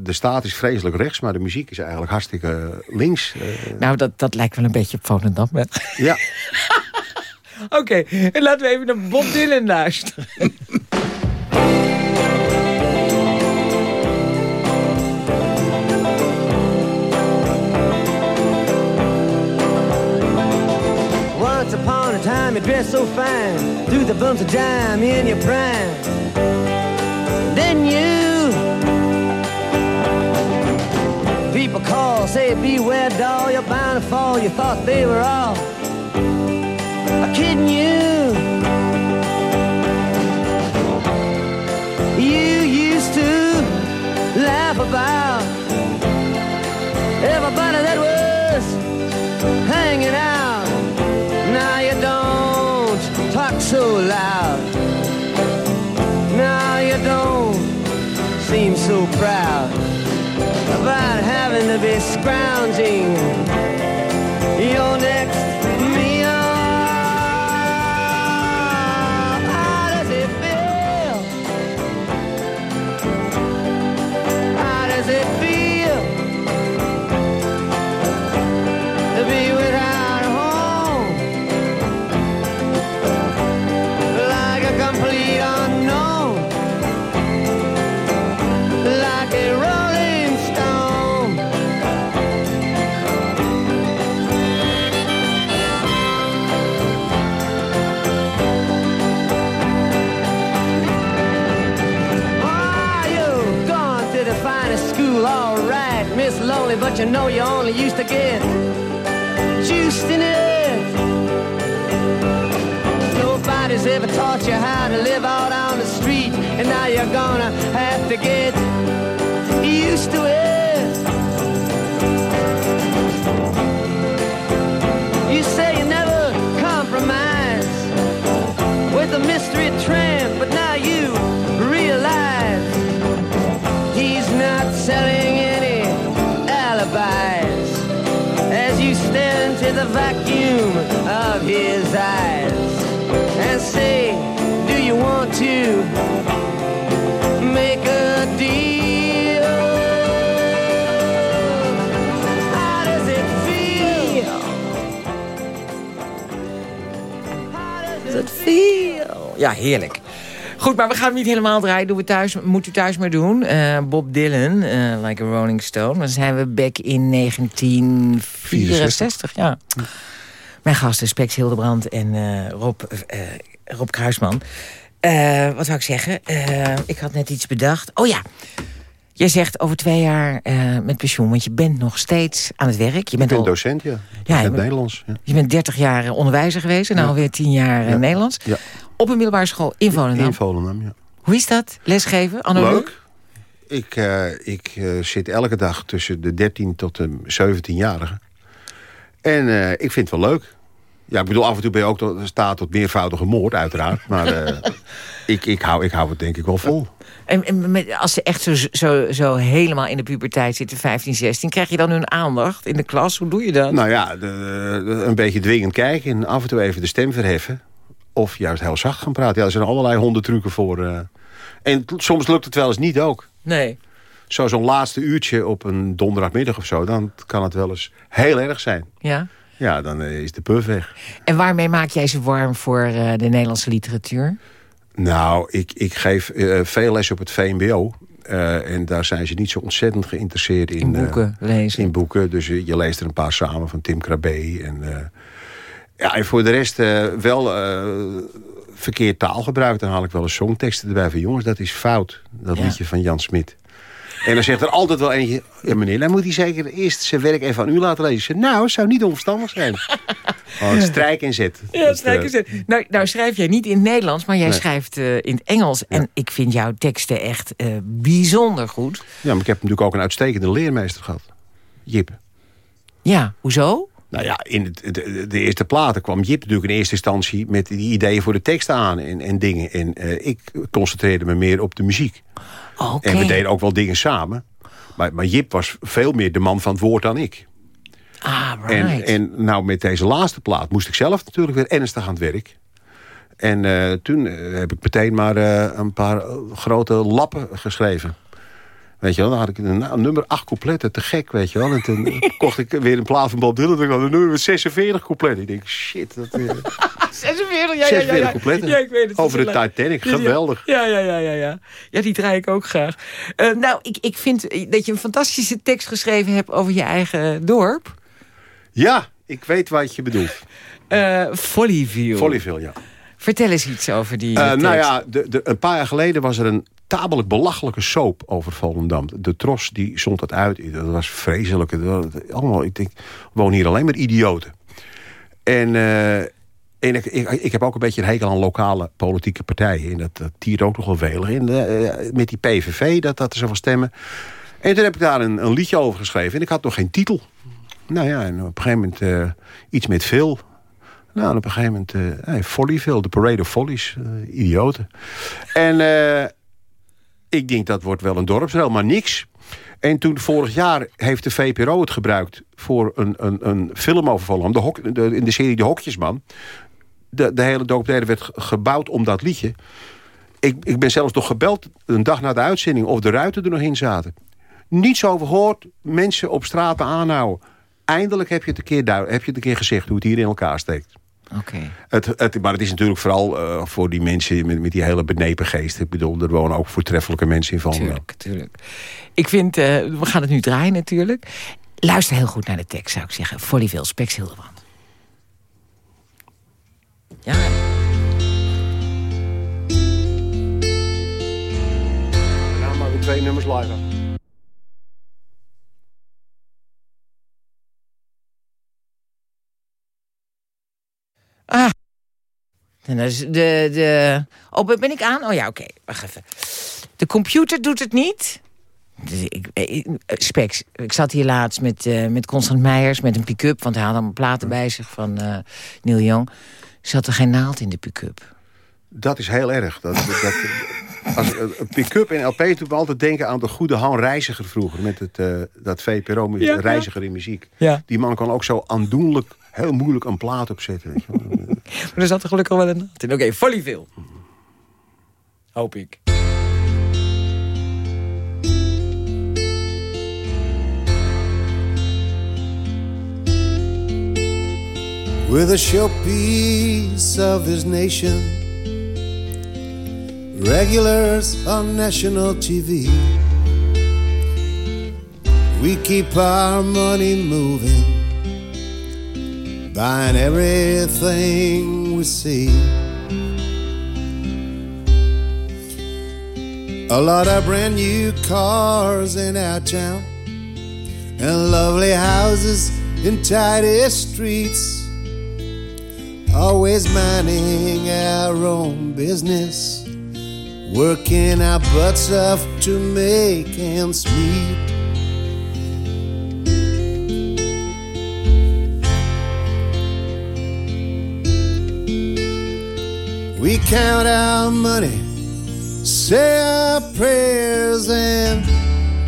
de staat is vreselijk rechts, maar de muziek is eigenlijk hartstikke links. Eh, Nou, dat, dat lijkt wel een beetje op Volendam. hè? ja, Oké, en laten we even naar Bob Dylan luisteren. Once upon a time you dressed so fine Threw the bumps of dime in your prime Then you People call, say beware doll You're bound to fall, you thought they were all Kidding you You used to laugh about Everybody that was hanging out now you don't talk so loud. About having to be scrounging gaan hem niet helemaal draaien. Doen we thuis, moet u thuis maar doen. Eh, Bob Dylan, eh, Like a Rolling Stone. Dan zijn we back in 1964. Ja. Mijn gasten Spex Hildebrand en eh, Rob, Rob Kruisman. Wat zou ik zeggen? Ik had net iets bedacht. Oh ja, jij zegt over twee jaar met pensioen. Want je bent nog steeds aan het werk. Je bent, ben al, docent, ja. Ja, je bent- Nederlands. Ja. je bent 30 jaar onderwijzer geweest. En Ja. alweer 10 jaar Ja. Nederlands. Op een middelbare school in Volendam. In Volendam, ja. Hoe is dat? Lesgeven? Anno? Leuk. Ik, eh, ik eh, zit elke dag tussen de 13 tot de 17-jarigen. En eh, ik vind het wel leuk. Ja, ik bedoel, af en toe ben je ook tot, staat tot meervoudige moord, uiteraard. Maar ik, ik, hou, ik hou het denk ik wel vol. En, en met, als ze echt zo, zo, zo helemaal in de puberteit zitten, 15, 16... krijg je dan hun aandacht in de klas? Hoe doe je dat? Nou ja, de, de- een beetje dwingend kijken en af en toe even de stem verheffen. Of juist heel zacht gaan praten. Ja, er zijn allerlei hondentrucken voor. eh. En soms lukt het wel eens niet ook. Nee. Zo zo'n laatste uurtje op een donderdagmiddag of zo... dan kan het wel eens heel erg zijn. Ja. Ja, dan eh, is de puff weg. En waarmee maak jij ze warm voor eh, de Nederlandse literatuur? Nou, ik, ik geef veel les op het VMBO. En daar zijn ze niet zo ontzettend geïnteresseerd in. In boeken lezen. in boeken. Dus je, je leest er een paar samen van Tim Krabbe. En, ja, en voor de rest eh, wel eh, verkeerd taalgebruik. Dan haal ik wel eens songteksten erbij van... jongens, dat is fout. Dat Ja. liedje van Jan Smit. En dan zegt er altijd wel eentje... Ja, meneer, dan moet hij zeker eerst zijn werk even aan u laten lezen. Nou, het zou niet onverstandig zijn. Oh, strijk en zet. Ja, strijk eens uit. nou, nou schrijf jij niet in het Nederlands, maar jij Nee. schrijft eh, in het Engels. En ik vind jouw teksten echt bijzonder goed. Ja, maar ik heb natuurlijk ook een uitstekende leermeester gehad. Jip. Ja, hoezo? Nou ja, in het, de, de eerste platen kwam Jip natuurlijk in eerste instantie... met die ideeën voor de teksten aan en, en dingen. En eh, ik concentreerde me meer op de muziek. Oké. En we deden ook wel dingen samen. Maar, maar Jip was veel meer de man van het woord dan ik. Ah, En, right. en nou, met deze laatste plaat moest ik zelf natuurlijk weer ernstig aan het werk. En eh, toen eh, heb ik meteen maar een paar grote lappen geschreven. Weet je wel, dan had ik een, nou, nummer 8 coupletten, te gek, weet je wel. En toen kocht ik weer een plaat van Bob Dylan. Toen had een nummer met 46 coupletten. Ik denk, shit, dat, eh, 46, ja, 46 ja, ja, ja. coupletten. Ja, ik weet het. Over de leuk. Titanic, geweldig. Ja, ja, ja, ja, ja. Ja, die draai ik ook graag. Eh, nou, ik, ik vind dat je een fantastische tekst geschreven hebt over je eigen dorp. Ja, ik weet wat je bedoelt. Eh Follyville. Volleyville, ja. Vertel eens iets over die Eh, eh, tekst. nou ja, de, de, een paar jaar geleden was er een tamelijk belachelijke soap over Volendam. De Tros die zond dat uit. Dat was vreselijk. Dat allemaal, ik denk, wonen hier alleen maar idioten. En, eh, en ik, ik, ik heb ook een beetje een hekel aan lokale politieke partijen. En dat, dat tiert ook nog wel welig in. eh, met die PVV, dat, dat er zoveel stemmen. En toen heb ik daar een, een liedje over geschreven. En ik had nog geen titel. Nou ja, en op een gegeven moment eh, iets met veel. Nou, en op een gegeven moment eh hey, Follyville, de Parade of Follies. idioten. En ik denk dat wordt wel een dorpsrel, maar niks. En toen vorig jaar heeft de VPRO het gebruikt... voor een, een, een film over. De hok, de, in de serie De Hokjesman. De, de hele documentaire werd ge- gebouwd om dat liedje. Ik, ik ben zelfs nog gebeld een dag na de uitzending... of de ruiten er nog in zaten. Niets over gehoord. Mensen op straten aanhouden. Eindelijk heb je het een keer, heb je het een keer gezegd... hoe het hier in elkaar steekt. Oké. Het, het, maar het is natuurlijk vooral eh, voor die mensen met, met die hele benepen geest. Ik bedoel, er wonen ook voortreffelijke mensen in Volendam. Tuurlijk, tuurlijk. Ik vind, eh, we gaan het nu draaien natuurlijk. Luister heel goed naar de tekst, zou ik zeggen. Follyville, Spex Hildebrand. Ja. Nou, maar weer twee nummers live. De, de... Oh, ben ik aan? Oh ja, oké. Wacht even. De computer doet het niet. Dus ik, ik, Specs, ik zat hier laatst met, eh, met Constant Meijers met een pick-up... want hij had allemaal platen bij zich van eh Neil Young. Zat er geen naald in de pick-up. Dat is heel erg. Dat, dat, als, eh, een pick-up en LP doet me altijd denken aan de goede Han Reiziger vroeger. Met het, eh, dat VPRO, Ja, ja. Reiziger in muziek. Ja. Die man kan ook zo aandoenlijk, heel moeilijk een plaat opzetten. Weet je. Maar er zat er gelukkig wel een naald in. Oké, Follyville. Hoop ik. with a showpiece of his nation. Regulars on national TV. We keep our money moving, buying everything we see. A lot of brand new cars in our town, and lovely houses in tidy streets always minding our own business, working our butts off to make ends meet. We count our money, say our prayers, and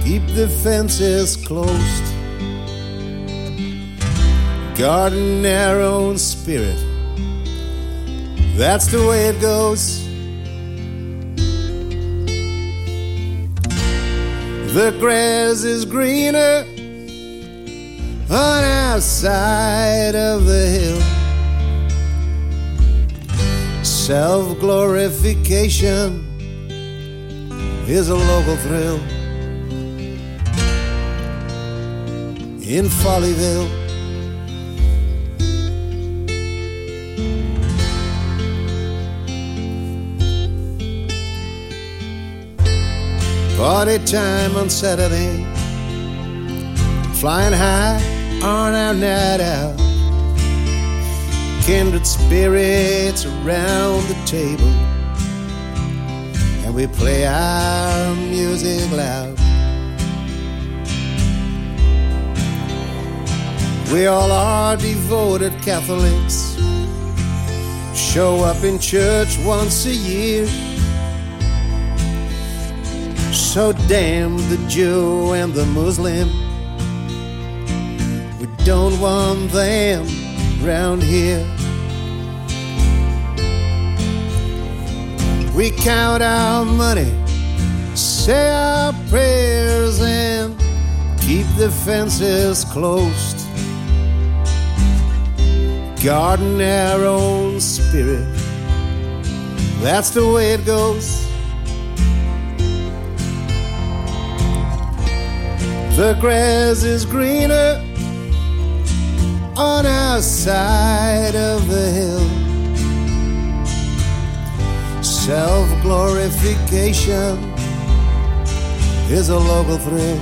keep the fences closed. Guarding our own spirit That's the way it goes. The grass is greener on our side of the hill. Self glorification is a local thrill in Follyville. Party time on Saturday. Flying high on our night out. Kindred spirits around the table. And we play our music loud. We all are devoted Catholics. Show up in church once a year. So damn the Jew and the Muslim. We don't want them round here. We count our money, say our prayers, and keep the fences closed. Guarding our own spirit. That's the way it goes. The grass is greener on our side of the hill. Self glorification is a local thrill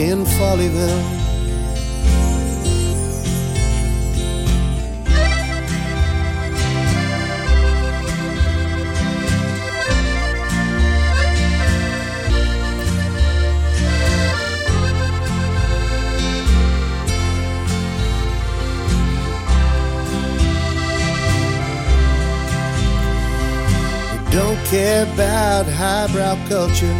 in Follyville. Don't care about highbrow culture.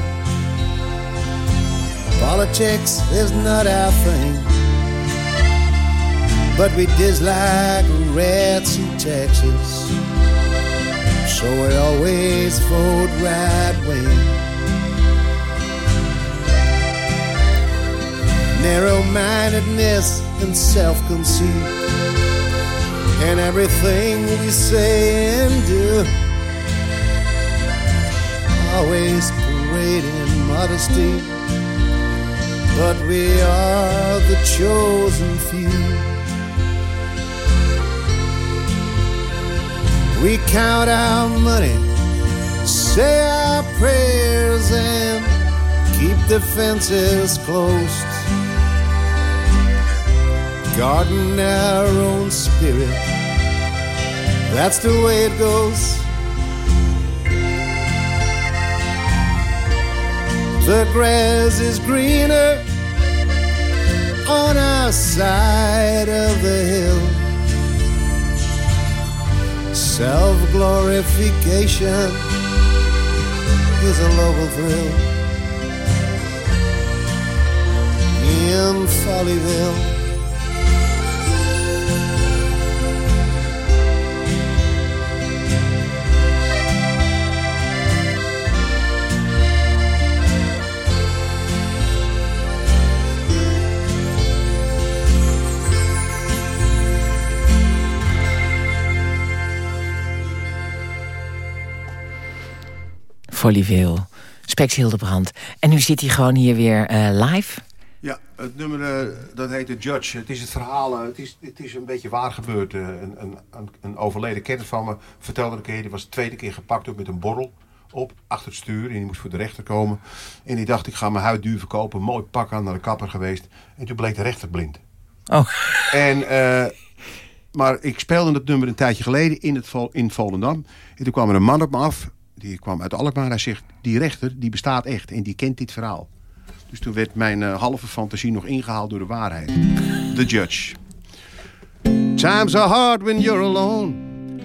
Politics is not our thing. But we dislike rats in Texas. So we always vote right wing. Narrow mindedness and self conceit. And everything we say and do always parading modesty, but we are the chosen few. We count our money, say our prayers, and keep the fences closed. Guarding our own spirit, that's the way it goes. The grass is greener on our side of the hill. Self glorification is a local thrill in Follyville. Follyville. Spex Hildebrand. En nu zit hij gewoon hier weer uh, live. Ja, het nummer uh, dat heet The Judge. Het is het verhaal, uh, het, is, het is een beetje waar gebeurd. een, een, een, overleden kennis van me vertelde een keer... die was de tweede keer gepakt ook met een borrel op, achter het stuur. En die moest voor de rechter komen. En die dacht, ik ga mijn huid duur verkopen. Mooi pak aan naar de kapper geweest. En toen bleek de rechter blind. Oh. En... maar ik speelde het nummer een tijdje geleden in, het, in Volendam. En toen kwam er een man op me af die kwam uit Alkmaar. Hij zegt, die rechter die bestaat echt en die kent dit verhaal. Dus toen werd mijn uh, halve fantasie nog ingehaald door de waarheid. The Judge. Times are hard when you're alone.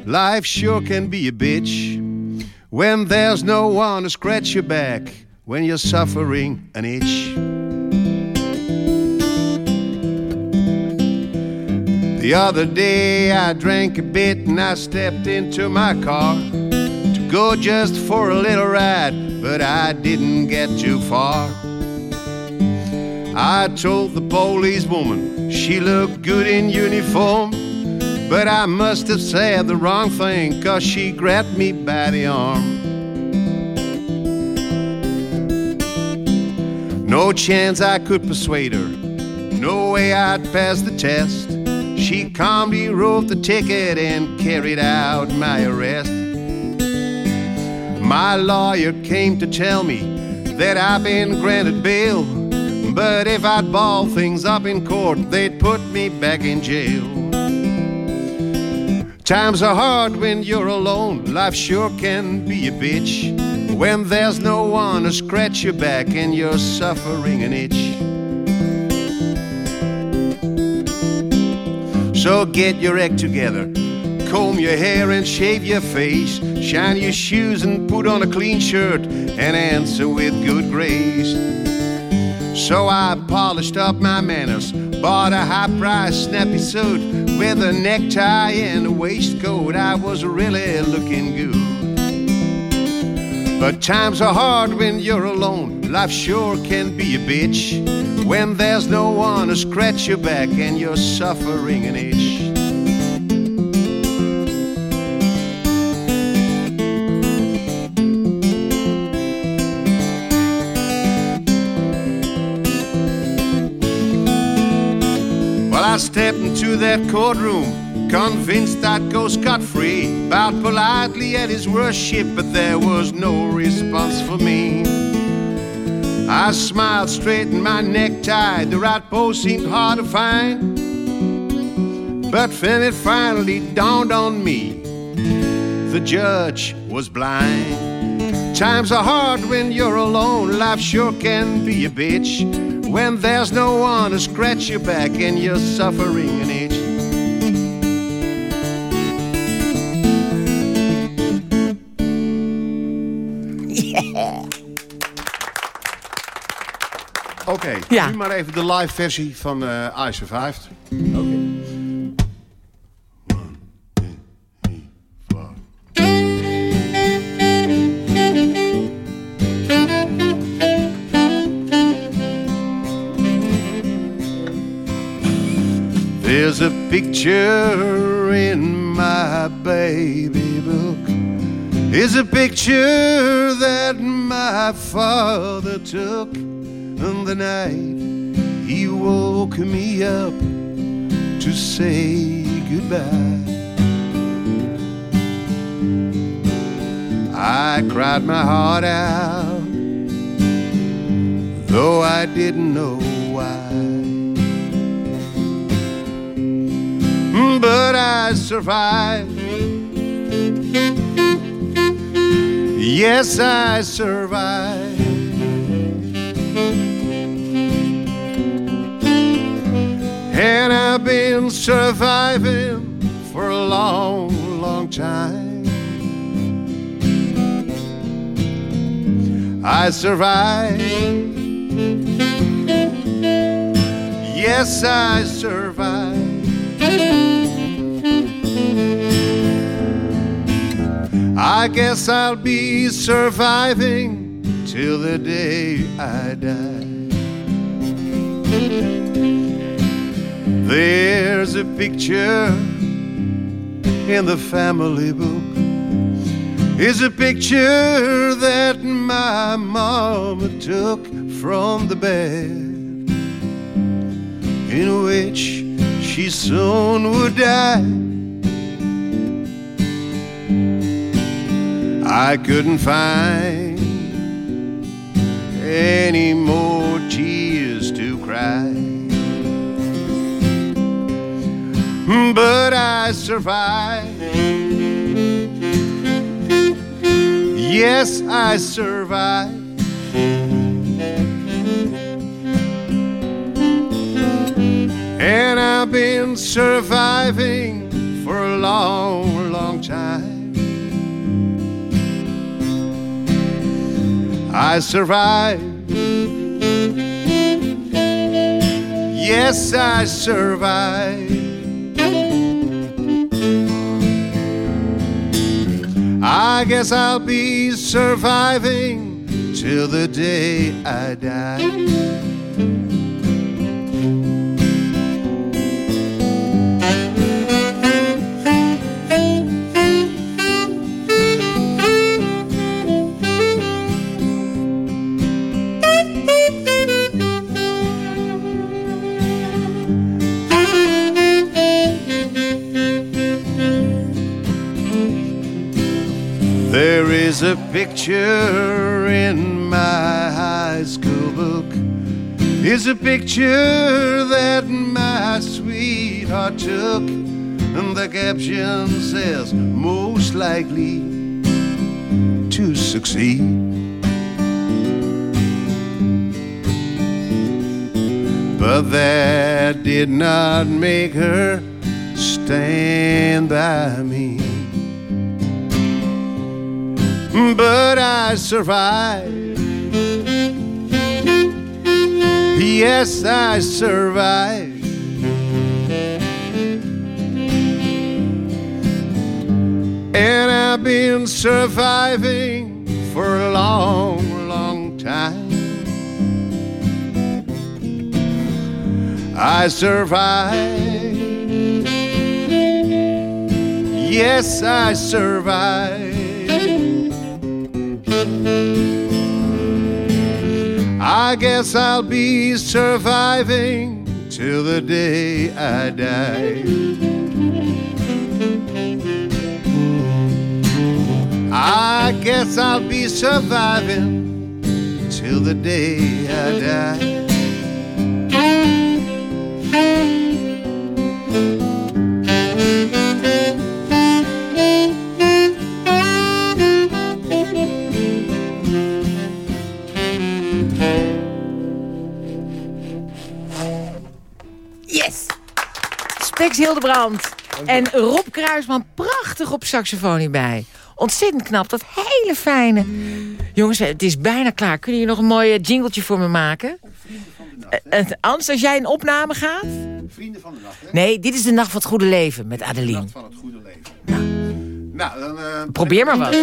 Life sure can be a bitch. When there's no one to scratch your back. When you're suffering an itch. The other day I drank a bit and I stepped into my car go just for a little ride, but I didn't get too far. I told the police woman she looked good in uniform, but I must have said the wrong thing cause she grabbed me by the arm. No chance I could persuade her, no way I'd pass the test. She calmly wrote the ticket and carried out my arrest. My lawyer came to tell me that I've been granted bail, but if I'd ball things up in court, they'd put me back in jail. Times are hard when you're alone, life sure can be a bitch. When there's no one to scratch your back and you're suffering an itch. So get your act together. Comb your hair and shave your face. Shine your shoes and put on a clean shirt and answer with good grace. So I polished up my manners, bought a high priced snappy suit with a necktie and a waistcoat. I was really looking good. But times are hard when you're alone. Life sure can be a bitch when there's no one to scratch your back and you're suffering an itch. I stepped into that courtroom, convinced I'd go scot free. Bowed politely at his worship, but there was no response for me. I smiled, straightened my necktie. The right pose seemed hard to find. But then it finally dawned on me, the judge was blind. Times are hard when you're alone. Life sure can be a bitch when there's no one to scratch your back and you're suffering an itch. Oké, Ja. nu maar even de live versie van eh I Survived. There's Is a picture that my father took on the night he woke me up to say goodbye. I cried my heart out, though I didn't know why. But I survived. Yes, I survived. And I've been surviving for a long, long time. I survived. Yes, I survived. I guess I'll be surviving till the day I die. There's a picture in the family book. Is a picture that my mama took from the bed in which she soon would die. I couldn't find any more tears to cry. But I survived. Yes, I survived. And I've been surviving for a long, long time. I survived. Yes, I survived. I guess I'll be surviving till the day I die. Picture in my high school book. is a picture that my sweetheart took. And the caption says, most likely to succeed. But that did not make her stand by me but I survived. Yes, I survived. And I've been surviving for a long, long time. I survived. Yes, I survived. I guess I'll be surviving till the day I die. I guess I'll be surviving till the day I die. Hildebrand. En Rob Kruisman prachtig op saxofoon hierbij. Ontzettend knap, dat hele fijne. Jongens, het is bijna klaar. Kunnen jullie nog een mooi jingletje voor me maken? Eh, eh, Ans, als jij in opname gaat? Vrienden van de nacht, hè? Nee, dit is de Nacht van het Goede Leven met Adeline. Nacht van het goede leven. Nou, dan... eh, Probeer maar wat.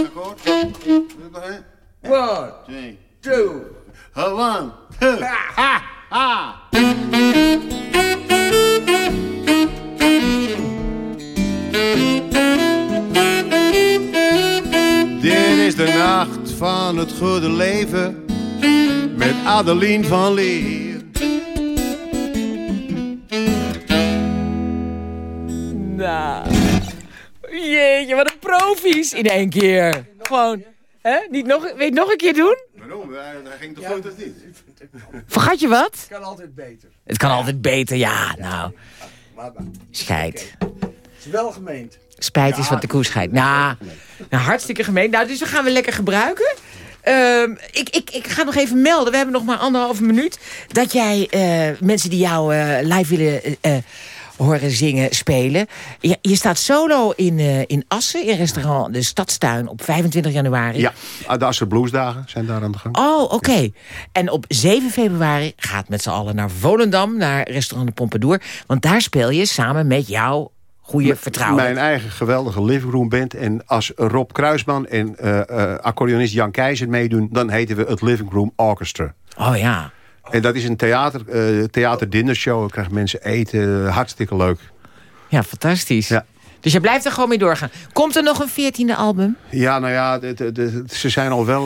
One, two. One, two. Ha, ha. Dit is de nacht van het goede leven met Adeline van Leer. Nou, jeetje, wat een profies in één keer. Gewoon, hè? Niet nog, weet je nog een keer doen? Waarom? Hij ging toch goed of niet? Vergat je wat? Kan altijd beter. Het kan altijd beter, ja, nou. Scheid. Het is wel gemeend. Spijt is wat de koe scheidt. Nou, nou, hartstikke gemeen. Nou, dus we gaan we lekker gebruiken. Ehm, ik, ik, ik ga nog even melden, we hebben nog maar anderhalve minuut... dat jij eh, mensen die jou eh, live willen eh, horen zingen, spelen... Je, je staat solo in, eh, in Assen, in restaurant De Stadstuin... op 25 januari. Ja, de Assen Bluesdagen zijn daar aan de gang. Oh, oké. En op 7 februari gaat met z'n allen naar Volendam... naar restaurant de Pompadour. Want daar speel je samen met jouw goede vertrouwen. Mijn eigen geweldige living room band. En als Rob Kruisman en accordeonist Jan Keizer meedoen... dan heten we het Living Room Orchestra. Oh ja. En dat is een theater, eh theater dinnershow. Dan krijgen mensen eten. Hartstikke leuk. Ja, fantastisch. Ja. Dus je blijft er gewoon mee doorgaan. Komt er nog een veertiende album? Ja, nou ja, de, de- de- ze zijn al wel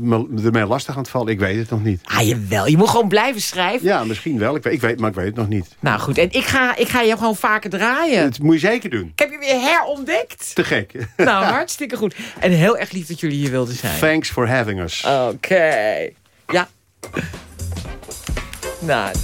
me- ermee lastig aan het vallen. Ik weet het nog niet. Ah, jawel. Je moet gewoon blijven schrijven. Ja, misschien wel. Ik weet, ik weet, maar ik weet het nog niet. Nou goed, en ik ga, ik ga je gewoon vaker draaien. Dat moet je zeker doen. Ik heb je weer herontdekt. Te gek. Nou, hartstikke goed. En heel erg lief dat jullie hier wilden zijn. Thanks for having us. Oké. Ja. Nou,